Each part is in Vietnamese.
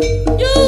You.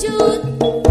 chút.